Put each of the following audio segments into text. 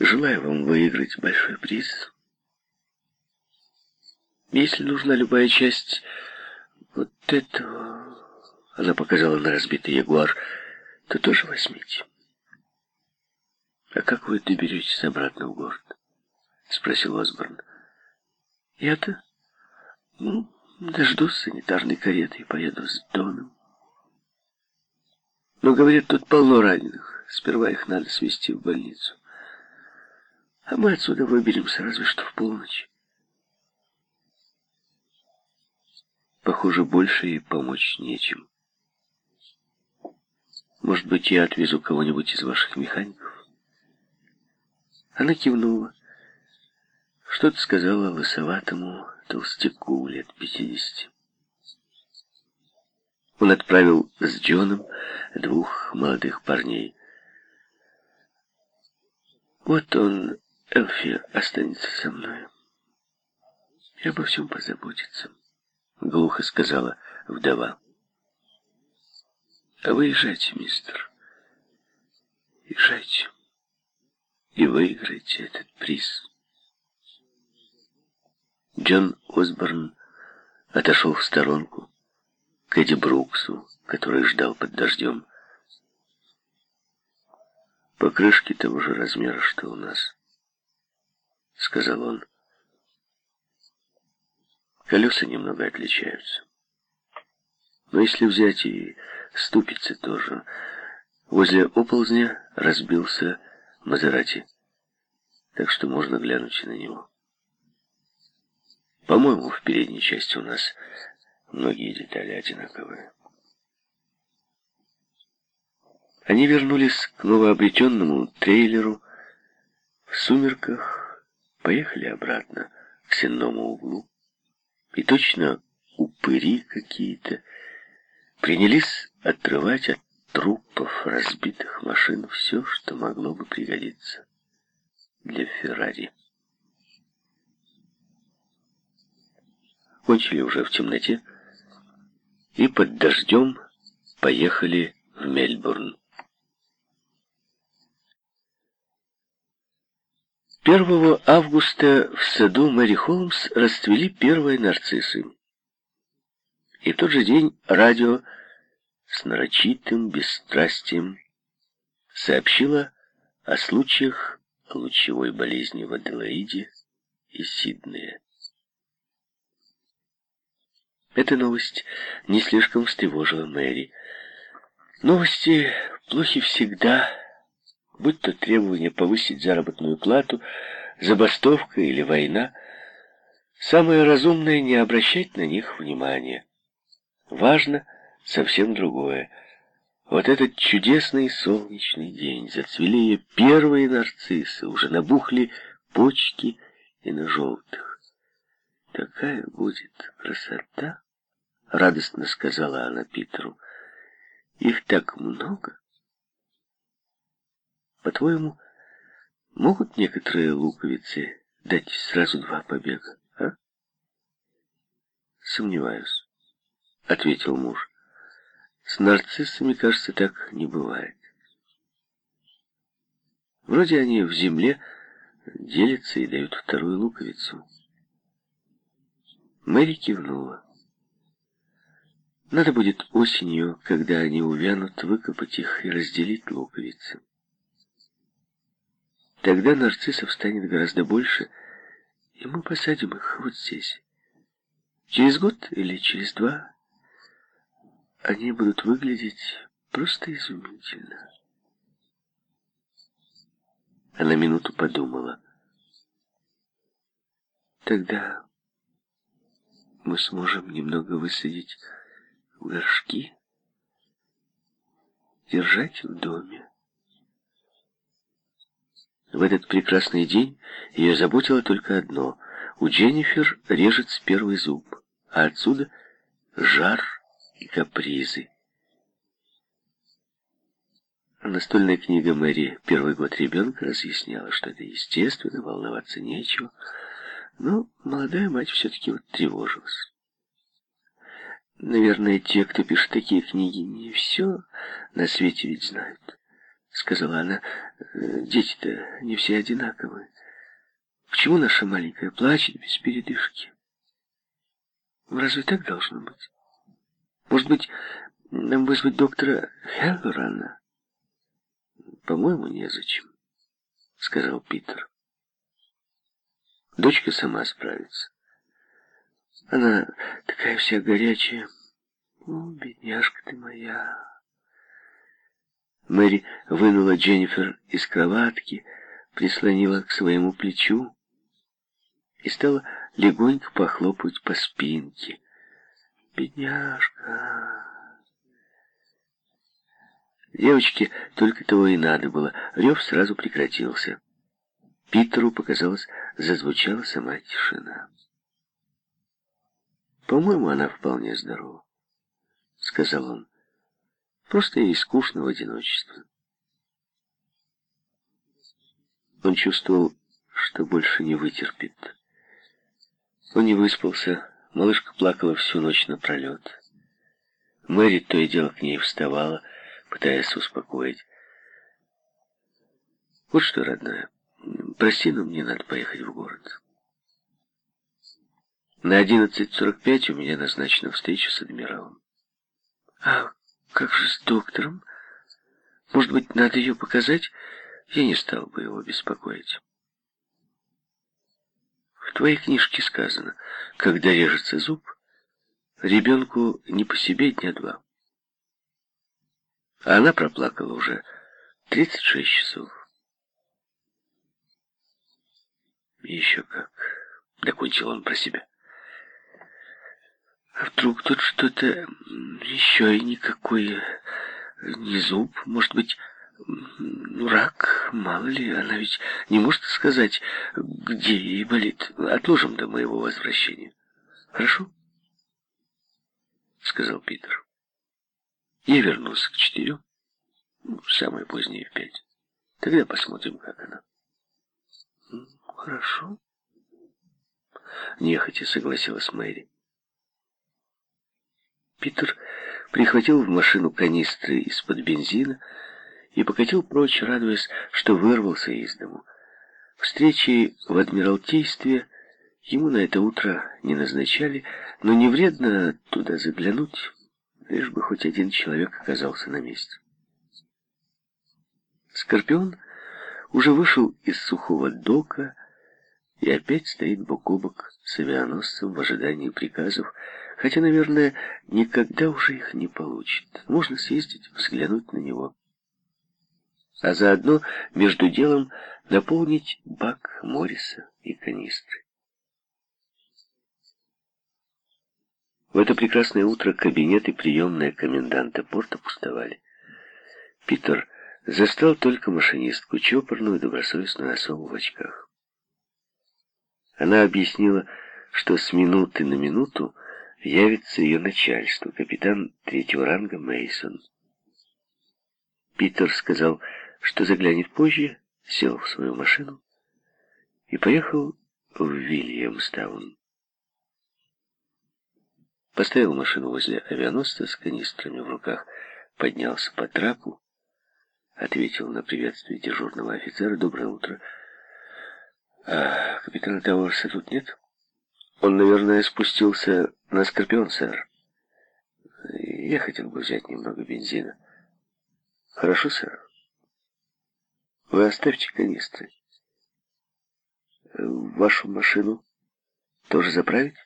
Желаю вам выиграть большой приз. Если нужна любая часть вот этого, она показала на разбитый ягуар, то тоже возьмите. А как вы доберетесь обратно в город? Спросил Осборн. Я-то ну, дождусь санитарной кареты и поеду с Доном. Но, говорят, тут полно раненых. Сперва их надо свезти в больницу. А мы отсюда выберемся разве что в полночь. Похоже, больше ей помочь нечем. Может быть, я отвезу кого-нибудь из ваших механиков? Она кивнула. Что-то сказала лысоватому толстяку лет пятидесяти. Он отправил с Джоном двух молодых парней. Вот он, Элфи, останется со мной. И обо всем позаботится, — глухо сказала вдова. А вы езжайте, мистер. Езжайте. И выиграйте этот приз. Джон Осборн отошел в сторонку к Эдди Бруксу, который ждал под дождем. «Покрышки того же размера, что у нас», — сказал он. «Колеса немного отличаются. Но если взять и ступицы тоже, возле оползня разбился Мазерати, так что можно глянуть на него». По-моему, в передней части у нас многие детали одинаковые. Они вернулись к новообретенному трейлеру. В сумерках поехали обратно к сенному углу. И точно упыри какие-то принялись отрывать от трупов разбитых машин все, что могло бы пригодиться для Феррари. Кончили уже в темноте и под дождем поехали в Мельбурн. 1 августа в саду Мэри Холмс расцвели первые нарциссы. И в тот же день радио с нарочитым бесстрастием сообщило о случаях лучевой болезни в Аделаиде и Сиднее. Эта новость не слишком встревожила Мэри. Новости плохи всегда, будь то требование повысить заработную плату, забастовка или война. Самое разумное — не обращать на них внимания. Важно совсем другое. Вот этот чудесный солнечный день, зацвели первые нарциссы, уже набухли почки и на желтых. Такая будет красота радостно сказала она Питеру. Их так много. По-твоему, могут некоторые луковицы дать сразу два побега, а? Сомневаюсь, ответил муж. С нарциссами, кажется, так не бывает. Вроде они в земле делятся и дают вторую луковицу. Мэри кивнула. Надо будет осенью, когда они увянут, выкопать их и разделить луковицы. Тогда нарциссов станет гораздо больше, и мы посадим их вот здесь. Через год или через два они будут выглядеть просто изумительно. Она минуту подумала. Тогда мы сможем немного высадить горшки держать в доме. В этот прекрасный день ее заботило только одно. У Дженнифер режется первый зуб, а отсюда жар и капризы. Настольная книга Мэри «Первый год ребенка» разъясняла, что это естественно, волноваться нечего. Но молодая мать все-таки вот тревожилась. Наверное, те, кто пишет такие книги, не все на свете ведь знают, сказала она. «Дети-то не все одинаковые. Почему наша маленькая плачет без передышки? Разве так должно быть? Может быть, нам вызвать доктора Хеллорана?» «По-моему, незачем», — сказал Питер. «Дочка сама справится. Она такая вся горячая. О, бедняжка ты моя!» Мэри вынула Дженнифер из кроватки, прислонила к своему плечу и стала легонько похлопать по спинке. «Бедняжка!» Девочке только того и надо было. Рев сразу прекратился. Питеру показалось, зазвучала сама тишина. «По-моему, она вполне здорова», — сказал он. «Просто ей скучно в одиночестве». Он чувствовал, что больше не вытерпит. Он не выспался, малышка плакала всю ночь напролет. Мэри то и дело к ней вставала, — пытаясь успокоить. «Вот что, родная, прости, но мне надо поехать в город. На 11.45 у меня назначена встреча с адмиралом». «А как же с доктором? Может быть, надо ее показать? Я не стал бы его беспокоить». В твоей книжке сказано, когда режется зуб, ребенку не по себе дня два. А она проплакала уже 36 часов. Еще как. Докончил он про себя. А вдруг тут что-то еще и никакой не зуб, может быть, рак, мало ли, она ведь не может сказать, где ей болит. Отложим до моего возвращения. Хорошо? Сказал Питер. Я вернулся к четырем, ну, самое позднее в пять. Тогда посмотрим, как она. Хорошо. Нехотя согласилась Мэри. Питер прихватил в машину канистры из-под бензина и покатил прочь, радуясь, что вырвался из дому. Встречи в Адмиралтействе ему на это утро не назначали, но не вредно туда заглянуть лишь бы хоть один человек оказался на месте. Скорпион уже вышел из сухого дока и опять стоит бок о бок с авианосцем в ожидании приказов, хотя, наверное, никогда уже их не получит. Можно съездить, взглянуть на него. А заодно, между делом, наполнить бак Морриса и канистры. В это прекрасное утро кабинет и приемная коменданта порта пустовали. Питер застал только машинистку, чопорную, добросовестную особу в очках. Она объяснила, что с минуты на минуту явится ее начальство, капитан третьего ранга Мейсон. Питер сказал, что заглянет позже, сел в свою машину и поехал в Вильямстаун. Поставил машину возле авианосца с канистрами в руках, поднялся по трапу, ответил на приветствие дежурного офицера «Доброе утро». «А капитана Тауэрса тут нет?» «Он, наверное, спустился на Скорпион, сэр. Я хотел бы взять немного бензина». «Хорошо, сэр. Вы оставьте канистры. Вашу машину тоже заправить?»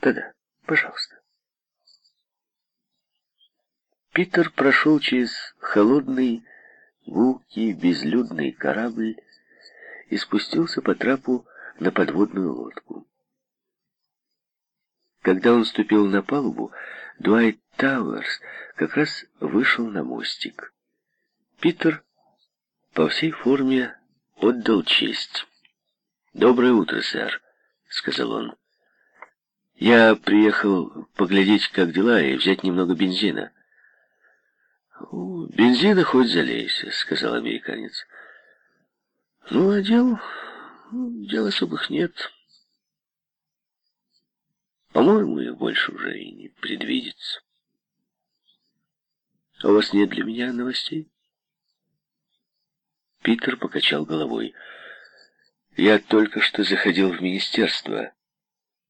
«Да-да». Пожалуйста. Питер прошел через холодный, гулкий, безлюдный корабль и спустился по трапу на подводную лодку. Когда он ступил на палубу, Дуайт Тауэрс как раз вышел на мостик. Питер по всей форме отдал честь. «Доброе утро, сэр», — сказал он. Я приехал поглядеть, как дела, и взять немного бензина. «Бензина хоть залейся», — сказал американец. «Ну, а дел... дел особых нет. По-моему, их больше уже и не предвидится. А у вас нет для меня новостей?» Питер покачал головой. «Я только что заходил в министерство.